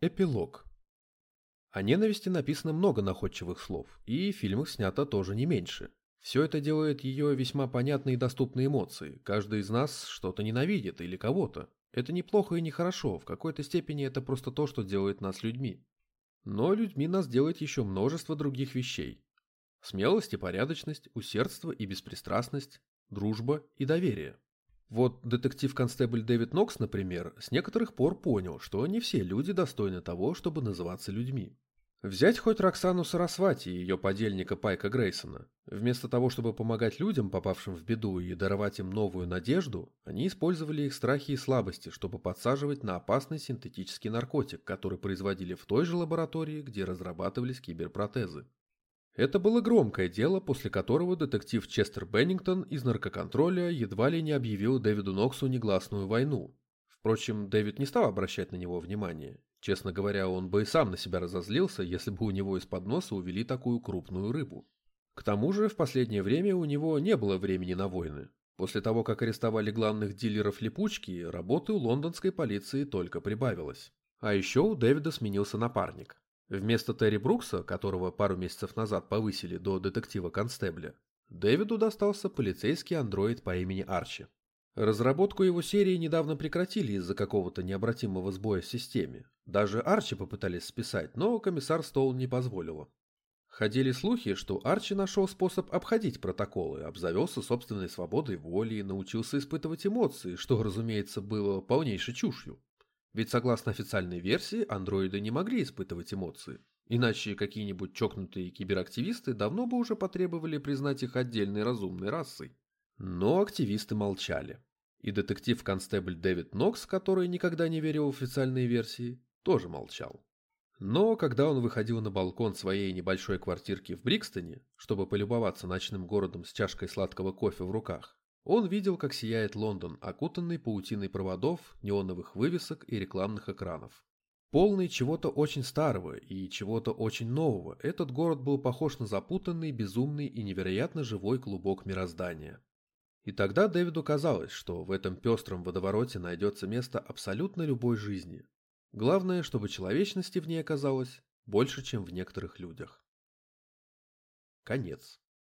Эпилог. О ненависти написано много находчивых слов, и в снято тоже не меньше. Все это делает ее весьма понятной и доступной эмоции. Каждый из нас что-то ненавидит или кого-то. Это неплохо и нехорошо, в какой-то степени это просто то, что делает нас людьми. Но людьми нас делает еще множество других вещей. Смелость и порядочность, усердство и беспристрастность, дружба и доверие. Вот детектив-констебль Дэвид Нокс, например, с некоторых пор понял, что не все люди достойны того, чтобы называться людьми. Взять хоть Роксану Сарасвати и ее подельника Пайка Грейсона. Вместо того, чтобы помогать людям, попавшим в беду, и даровать им новую надежду, они использовали их страхи и слабости, чтобы подсаживать на опасный синтетический наркотик, который производили в той же лаборатории, где разрабатывались киберпротезы. Это было громкое дело, после которого детектив Честер Беннингтон из наркоконтроля едва ли не объявил Дэвиду Ноксу негласную войну. Впрочем, Дэвид не стал обращать на него внимания. Честно говоря, он бы и сам на себя разозлился, если бы у него из-под носа увели такую крупную рыбу. К тому же, в последнее время у него не было времени на войны. После того, как арестовали главных дилеров липучки, работы у лондонской полиции только прибавилось. А еще у Дэвида сменился напарник. Вместо Терри Брукса, которого пару месяцев назад повысили до детектива-констебля, Дэвиду достался полицейский андроид по имени Арчи. Разработку его серии недавно прекратили из-за какого-то необратимого сбоя в системе. Даже Арчи попытались списать, но комиссар Стоул не позволила. Ходили слухи, что Арчи нашел способ обходить протоколы, обзавелся собственной свободой воли и научился испытывать эмоции, что, разумеется, было полнейшей чушью. Ведь согласно официальной версии, андроиды не могли испытывать эмоции. Иначе какие-нибудь чокнутые киберактивисты давно бы уже потребовали признать их отдельной разумной расой. Но активисты молчали. И детектив-констебль Дэвид Нокс, который никогда не верил в официальные версии, тоже молчал. Но когда он выходил на балкон своей небольшой квартирки в Брикстоне, чтобы полюбоваться ночным городом с чашкой сладкого кофе в руках, он видел, как сияет Лондон, окутанный паутиной проводов, неоновых вывесок и рекламных экранов. Полный чего-то очень старого и чего-то очень нового, этот город был похож на запутанный, безумный и невероятно живой клубок мироздания. И тогда Дэвиду казалось, что в этом пестром водовороте найдется место абсолютно любой жизни. Главное, чтобы человечности в ней оказалось больше, чем в некоторых людях. Конец.